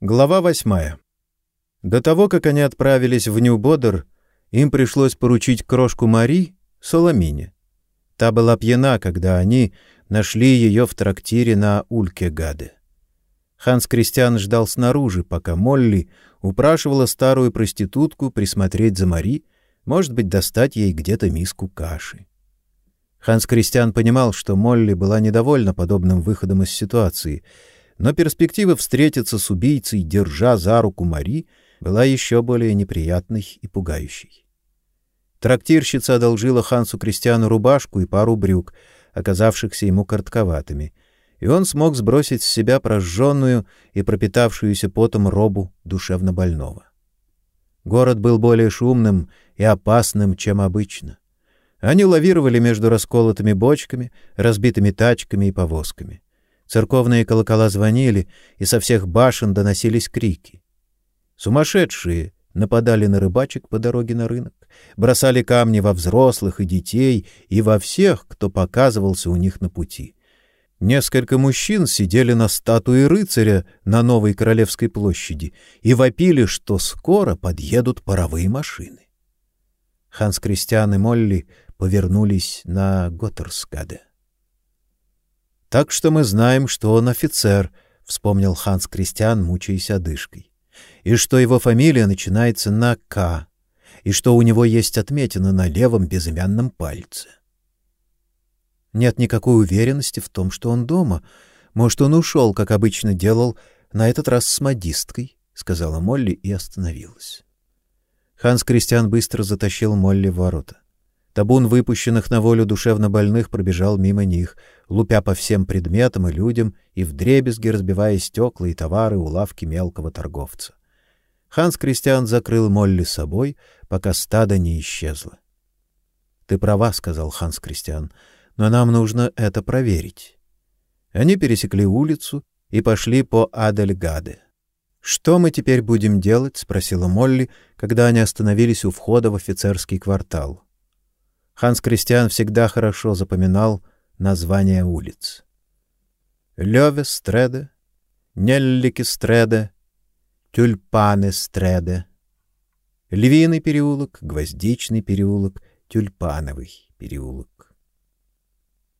Глава восьмая. До того, как они отправились в Нью-Бодер, им пришлось поручить крошку Мари Соломине. Та была пьяна, когда они нашли ее в трактире на Улькегаде. Ханс Кристиан ждал снаружи, пока Молли упрашивала старую проститутку присмотреть за Мари, может быть, достать ей где-то миску каши. Ханс Кристиан понимал, что Молли была недовольна подобным выходом из ситуации — но перспектива встретиться с убийцей, держа за руку Мари, была еще более неприятной и пугающей. Трактирщица одолжила Хансу Кристиану рубашку и пару брюк, оказавшихся ему коротковатыми, и он смог сбросить с себя прожженную и пропитавшуюся потом робу душевно больного. Город был более шумным и опасным, чем обычно. Они лавировали между расколотыми бочками, разбитыми тачками и повозками. Церковные колокола звонили, и со всех башен доносились крики. Сумасшедшие нападали на рыбачек по дороге на рынок, бросали камни во взрослых и детей и во всех, кто показывался у них на пути. Несколько мужчин сидели на статуе рыцаря на Новой Королевской площади и вопили, что скоро подъедут паровые машины. Ханс Кристиан и Молли повернулись на Готтерскаде. Так что мы знаем, что он офицер, вспомнил Ханс Кристиан, мучаясь одышкой. И что его фамилия начинается на К, и что у него есть отметина на левом безымянном пальце. Нет никакой уверенности в том, что он дома. Может, он ушел, как обычно делал, на этот раз с модисткой, сказала Молли и остановилась. Ханс Кристиан быстро затащил Молли в ворота. Табун выпущенных на волю душевнобольных пробежал мимо них, лупя по всем предметам и людям и вдребезги разбивая стекла и товары у лавки мелкого торговца. Ханс Кристиан закрыл Молли собой, пока стадо не исчезло. Ты права, сказал Ханс Кристиан, но нам нужно это проверить. Они пересекли улицу и пошли по Адельгаде. Что мы теперь будем делать? спросила Молли, когда они остановились у входа в офицерский квартал. Ханс Кристиан всегда хорошо запоминал названия улиц. Лёвестреде, Нелликестреде, Тюльпанестреде, Львиный переулок, Гвоздичный переулок, Тюльпановый переулок.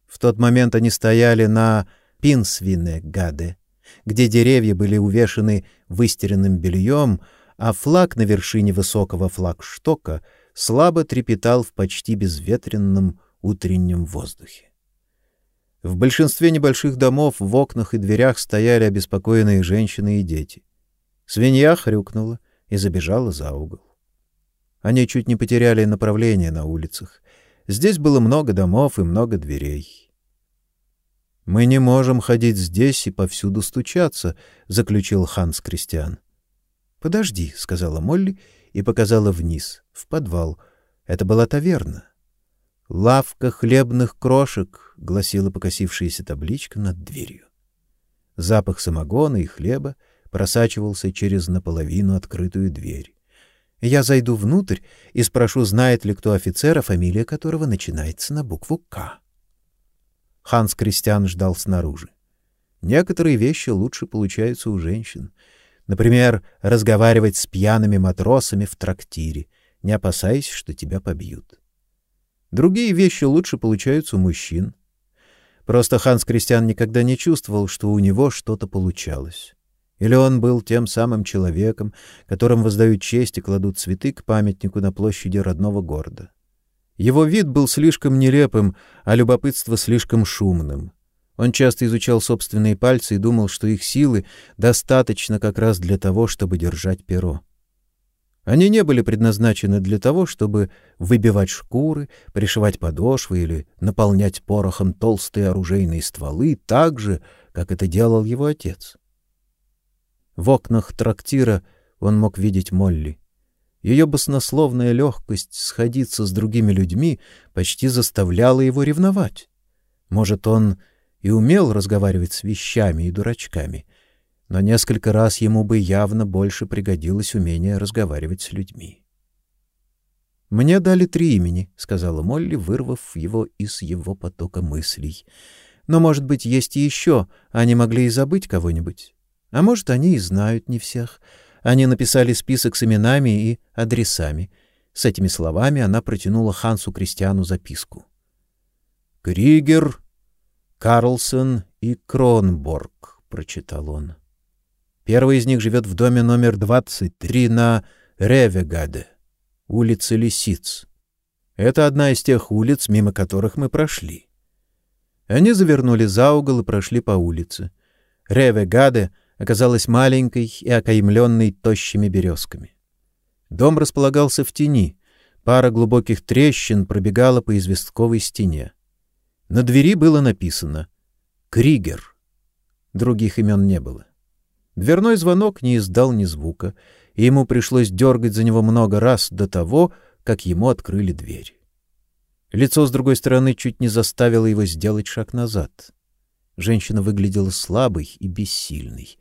В тот момент они стояли на Пинсвине-Гаде, где деревья были увешаны выстиранным бельем, а флаг на вершине высокого флагштока — слабо трепетал в почти безветренном утреннем воздухе. В большинстве небольших домов в окнах и дверях стояли обеспокоенные женщины и дети. Свинья хрюкнула и забежала за угол. Они чуть не потеряли направление на улицах. Здесь было много домов и много дверей. Мы не можем ходить здесь и повсюду стучаться, заключил Ханс Кристиан. Подожди, сказала Молли и показала вниз, в подвал. Это была таверна. Лавка хлебных крошек, гласила покосившаяся табличка над дверью. Запах самогона и хлеба просачивался через наполовину открытую дверь. Я зайду внутрь и спрошу, знает ли кто офицера, фамилия которого начинается на букву К. Ханс Кристиан ждал снаружи. Некоторые вещи лучше получаются у женщин. Например, разговаривать с пьяными матросами в трактире, не опасаясь, что тебя побьют. Другие вещи лучше получаются у мужчин. Просто Ханс Кристиан никогда не чувствовал, что у него что-то получалось. Или он был тем самым человеком, которым воздают честь и кладут цветы к памятнику на площади родного города. Его вид был слишком нелепым, а любопытство слишком шумным. Он часто изучал собственные пальцы и думал, что их силы достаточно как раз для того, чтобы держать перо. Они не были предназначены для того, чтобы выбивать шкуры, пришивать подошвы или наполнять порохом толстые оружейные стволы так же, как это делал его отец. В окнах трактира он мог видеть Молли. Ее баснословная легкость сходиться с другими людьми почти заставляла его ревновать. Может, он и умел разговаривать с вещами и дурачками, но несколько раз ему бы явно больше пригодилось умение разговаривать с людьми. Мне дали три имени, сказала Молли, вырвав его из его потока мыслей. Но, может быть, есть и еще, они могли и забыть кого-нибудь. А может, они и знают не всех. Они написали список с именами и адресами. С этими словами она протянула Хансу Кристиану записку. «Кригер, Карлсон и Кронборг», — прочитал он. Первый из них живет в доме номер 23 на Ревегаде, улице Лисиц. Это одна из тех улиц, мимо которых мы прошли. Они завернули за угол и прошли по улице. Ревегаде оказалась маленькой и окаймленной тощими березками. Дом располагался в тени. Пара глубоких трещин пробегала по известковой стене. На двери было написано «Кригер». Других имен не было. Дверной звонок не издал ни звука, и ему пришлось дергать за него много раз до того, как ему открыли дверь. Лицо с другой стороны чуть не заставило его сделать шаг назад. Женщина выглядела слабой и бессильной.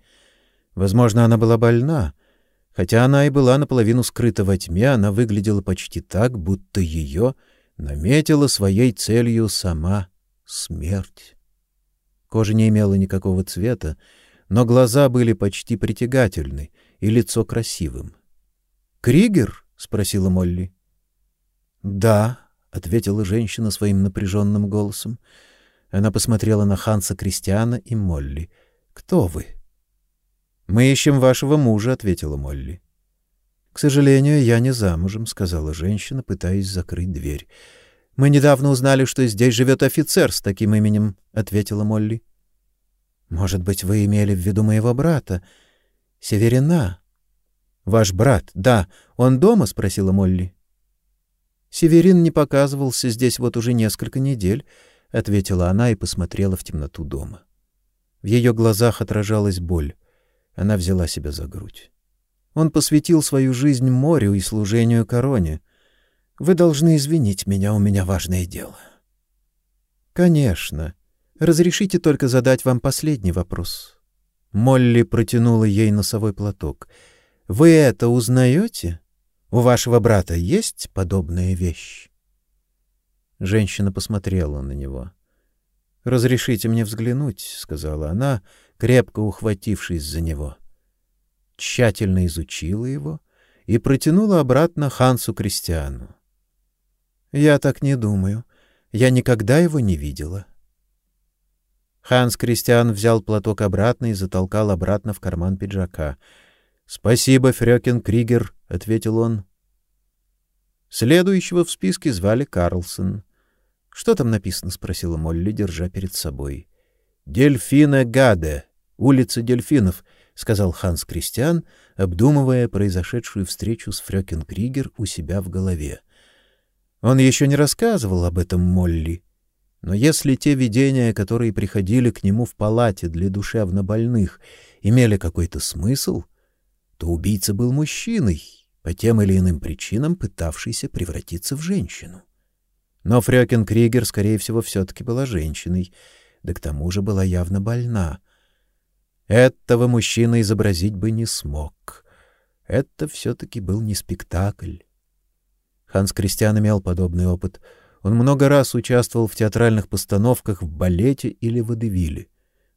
Возможно, она была больна. Хотя она и была наполовину скрыта во тьме, она выглядела почти так, будто ее наметила своей целью сама смерть. Кожа не имела никакого цвета, но глаза были почти притягательны и лицо красивым. «Кригер?» — спросила Молли. «Да», — ответила женщина своим напряженным голосом. Она посмотрела на Ханса Кристиана и Молли. «Кто вы?» Мы ищем вашего мужа, ответила Молли. К сожалению, я не замужем, сказала женщина, пытаясь закрыть дверь. Мы недавно узнали, что здесь живет офицер с таким именем, ответила Молли. Может быть, вы имели в виду моего брата, Северина? Ваш брат, да, он дома, спросила Молли. Северин не показывался здесь вот уже несколько недель, ответила она и посмотрела в темноту дома. В ее глазах отражалась боль. Она взяла себя за грудь. Он посвятил свою жизнь морю и служению короне. Вы должны извинить меня, у меня важное дело. Конечно. Разрешите только задать вам последний вопрос. Молли протянула ей носовой платок. Вы это узнаете? У вашего брата есть подобная вещь? Женщина посмотрела на него. Разрешите мне взглянуть, сказала она, крепко ухватившись за него. Тщательно изучила его и протянула обратно Хансу Кристиану. Я так не думаю. Я никогда его не видела. Ханс Кристиан взял платок обратно и затолкал обратно в карман пиджака. "Спасибо, Фрёкен Кригер", ответил он. Следующего в списке звали Карлсон. Что там написано, спросила Молли, держа перед собой. Дельфина Гаде, улица дельфинов, сказал Ханс Кристиан, обдумывая произошедшую встречу с Фрёкен Кригер у себя в голове. Он еще не рассказывал об этом Молли, но если те видения, которые приходили к нему в палате для душевнобольных, имели какой-то смысл, то убийца был мужчиной, по тем или иным причинам пытавшийся превратиться в женщину. Но Фрёкен Кригер, скорее всего, все таки была женщиной, да к тому же была явно больна. Этого мужчина изобразить бы не смог. Это все таки был не спектакль. Ханс Кристиан имел подобный опыт. Он много раз участвовал в театральных постановках в балете или водевиле,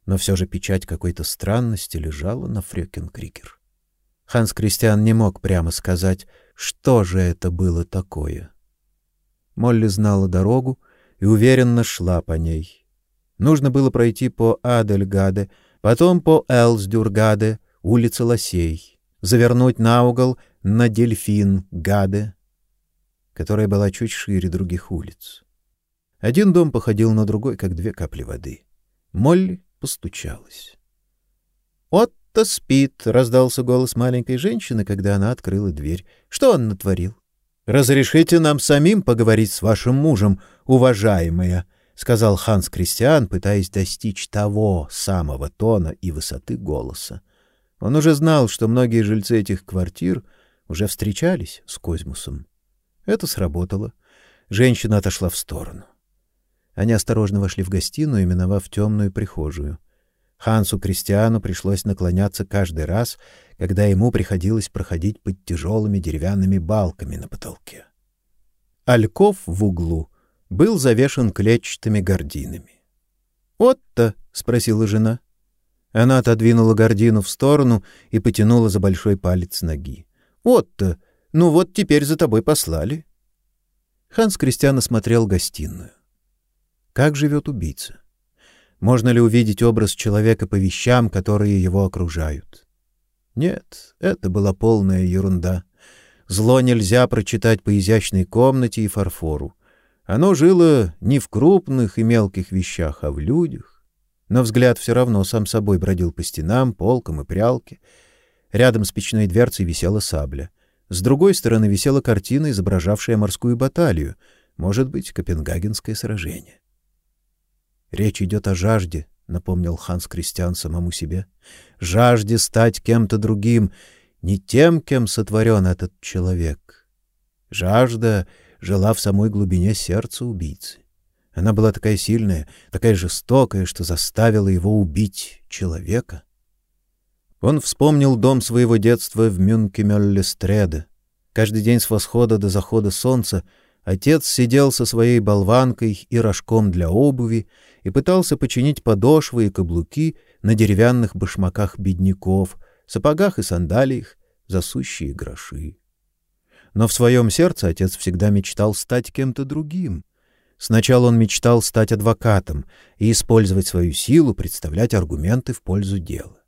но все же печать какой-то странности лежала на Фрёкенкрикер. Ханс Кристиан не мог прямо сказать, что же это было такое. Молли знала дорогу и уверенно шла по ней. Нужно было пройти по Адельгаде, потом по Элсдюргаде, улице Лосей, завернуть на угол на Дельфин-Гаде, которая была чуть шире других улиц. Один дом походил на другой, как две капли воды. Молли постучалась. «Отто спит!» — раздался голос маленькой женщины, когда она открыла дверь. «Что он натворил?» «Разрешите нам самим поговорить с вашим мужем, уважаемая!» сказал Ханс Кристиан, пытаясь достичь того самого тона и высоты голоса. Он уже знал, что многие жильцы этих квартир уже встречались с Козьмусом. Это сработало. Женщина отошла в сторону. Они осторожно вошли в гостиную, миновав темную прихожую. Хансу Кристиану пришлось наклоняться каждый раз, когда ему приходилось проходить под тяжелыми деревянными балками на потолке. Альков в углу был завешен клетчатыми гардинами. "Отто?" спросила жена. Она отодвинула гордину в сторону и потянула за большой палец ноги. «Вот-то! Ну вот теперь за тобой послали». Ханс Кристиан осмотрел гостиную. Как живет убийца? Можно ли увидеть образ человека по вещам, которые его окружают? Нет, это была полная ерунда. Зло нельзя прочитать по изящной комнате и фарфору. Оно жило не в крупных и мелких вещах, а в людях. Но взгляд все равно сам собой бродил по стенам, полкам и прялке. Рядом с печной дверцей висела сабля. С другой стороны висела картина, изображавшая морскую баталию, может быть, Копенгагенское сражение. Речь идет о жажде, напомнил Ханс Кристиан самому себе. Жажде стать кем-то другим, не тем, кем сотворен этот человек. Жажда жила в самой глубине сердца убийцы. Она была такая сильная, такая жестокая, что заставила его убить человека. Он вспомнил дом своего детства в Мюнкемеллестреде. Каждый день с восхода до захода солнца отец сидел со своей болванкой и рожком для обуви и пытался починить подошвы и каблуки на деревянных башмаках бедняков, сапогах и сандалиях за сущие гроши. Но в своем сердце отец всегда мечтал стать кем-то другим. Сначала он мечтал стать адвокатом и использовать свою силу, представлять аргументы в пользу дела.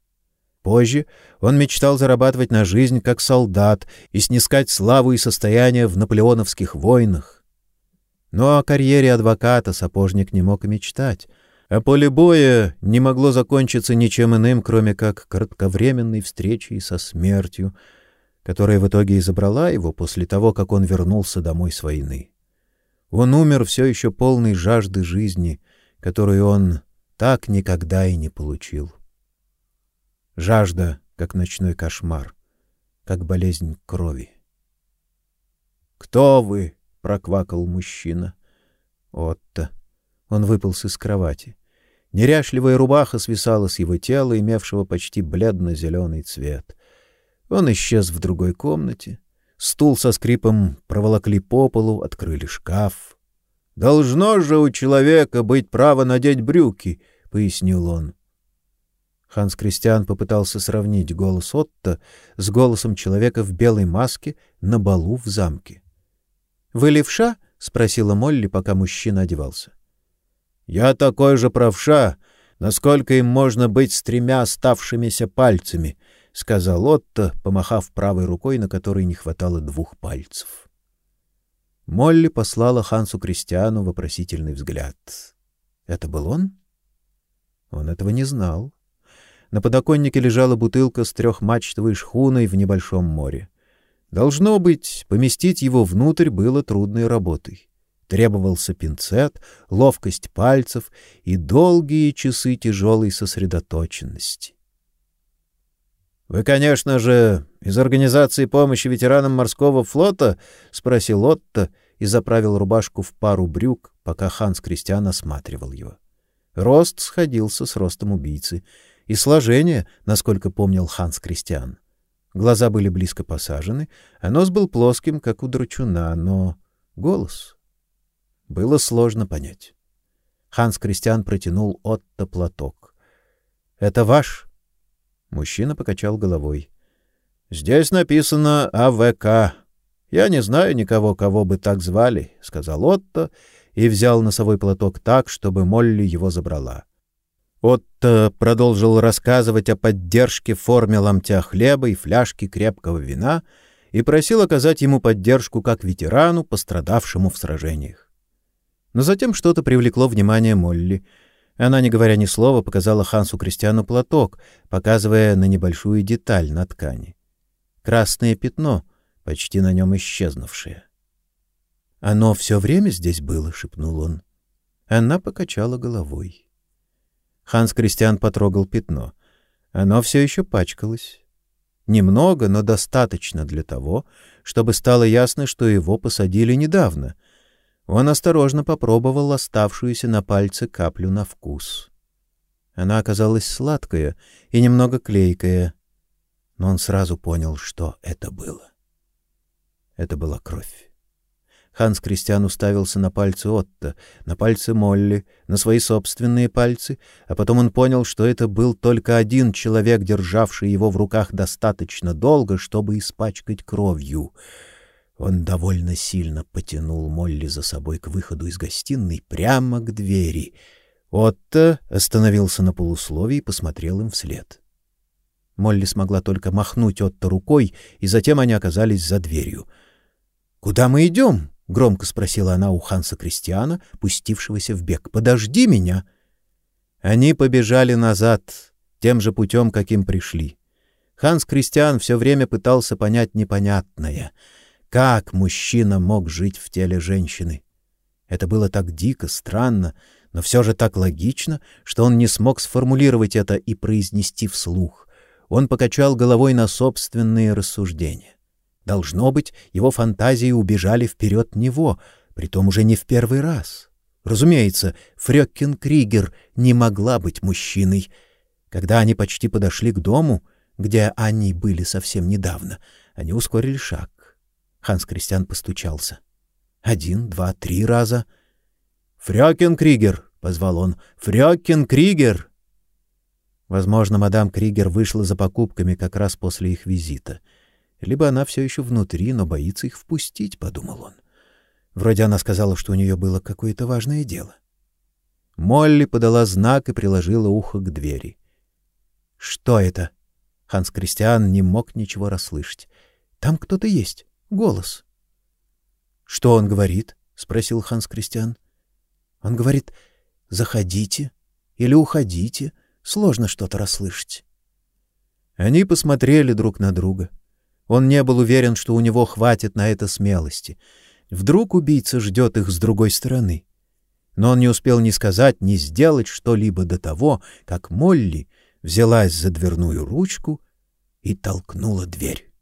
Позже он мечтал зарабатывать на жизнь как солдат и снискать славу и состояние в наполеоновских войнах. Но о карьере адвоката сапожник не мог и мечтать, а поле боя не могло закончиться ничем иным, кроме как кратковременной встречей со смертью, которая в итоге и забрала его после того, как он вернулся домой с войны. Он умер все еще полный жажды жизни, которую он так никогда и не получил. Жажда, как ночной кошмар, как болезнь крови. «Кто вы?» — проквакал мужчина. «Отто». Он выполз из кровати. Неряшливая рубаха свисала с его тела, имевшего почти бледно-зеленый цвет. Он исчез в другой комнате. Стул со скрипом проволокли по полу, открыли шкаф. «Должно же у человека быть право надеть брюки», — пояснил он. Ханс Кристиан попытался сравнить голос Отто с голосом человека в белой маске на балу в замке. «Вы левша?» — спросила Молли, пока мужчина одевался. «Я такой же правша, насколько им можно быть с тремя оставшимися пальцами», — сказал Отто, помахав правой рукой, на которой не хватало двух пальцев. Молли послала Хансу Кристиану вопросительный взгляд. Это был он? Он этого не знал. На подоконнике лежала бутылка с трехмачтовой шхуной в небольшом море. Должно быть, поместить его внутрь было трудной работой. Требовался пинцет, ловкость пальцев и долгие часы тяжелой сосредоточенности. Вы, конечно же, из организации помощи ветеранам морского флота, спросил Отто и заправил рубашку в пару брюк, пока Ханс Кристиан осматривал его. Рост сходился с ростом убийцы и сложение, насколько помнил Ханс Кристиан. Глаза были близко посажены, а нос был плоским, как у драчуна, но голос было сложно понять. Ханс Кристиан протянул Отто платок. Это ваш? Мужчина покачал головой. Здесь написано АВК. Я не знаю никого, кого бы так звали, сказал Отто и взял носовой платок так, чтобы Молли его забрала. Отто продолжил рассказывать о поддержке в форме ломтя хлеба и фляжки крепкого вина и просил оказать ему поддержку как ветерану, пострадавшему в сражениях. Но затем что-то привлекло внимание Молли. Она, не говоря ни слова, показала Хансу Кристиану платок, показывая на небольшую деталь на ткани. Красное пятно, почти на нем исчезнувшее. «Оно все время здесь было?» — шепнул он. Она покачала головой. Ханс Кристиан потрогал пятно. Оно все еще пачкалось. Немного, но достаточно для того, чтобы стало ясно, что его посадили недавно. Он осторожно попробовал оставшуюся на пальце каплю на вкус. Она оказалась сладкая и немного клейкая, но он сразу понял, что это было. Это была кровь. Ханс Кристиан уставился на пальцы Отто, на пальцы Молли, на свои собственные пальцы, а потом он понял, что это был только один человек, державший его в руках достаточно долго, чтобы испачкать кровью. Он довольно сильно потянул Молли за собой к выходу из гостиной прямо к двери. Отто остановился на полусловии и посмотрел им вслед. Молли смогла только махнуть Отто рукой, и затем они оказались за дверью. Куда мы идем? — громко спросила она у Ханса Кристиана, пустившегося в бег. — Подожди меня! Они побежали назад, тем же путем, каким пришли. Ханс Кристиан все время пытался понять непонятное. Как мужчина мог жить в теле женщины? Это было так дико, странно, но все же так логично, что он не смог сформулировать это и произнести вслух. Он покачал головой на собственные рассуждения. Должно быть, его фантазии убежали вперед него, притом уже не в первый раз. Разумеется, Фрёкин Кригер не могла быть мужчиной. Когда они почти подошли к дому, где они были совсем недавно, они ускорили шаг. Ханс Кристиан постучался. Один, два, три раза. «Фрёкин Кригер!» — позвал он. «Фрёкин Кригер!» Возможно, мадам Кригер вышла за покупками как раз после их визита — либо она все еще внутри, но боится их впустить, подумал он. Вроде она сказала, что у нее было какое-то важное дело. Молли подала знак и приложила ухо к двери. Что это? Ханс Кристиан не мог ничего расслышать. Там кто-то есть, голос. Что он говорит? спросил Ханс Кристиан. Он говорит: "Заходите или уходите, сложно что-то расслышать". Они посмотрели друг на друга. Он не был уверен, что у него хватит на это смелости. Вдруг убийца ждет их с другой стороны. Но он не успел ни сказать, ни сделать что-либо до того, как Молли взялась за дверную ручку и толкнула дверь.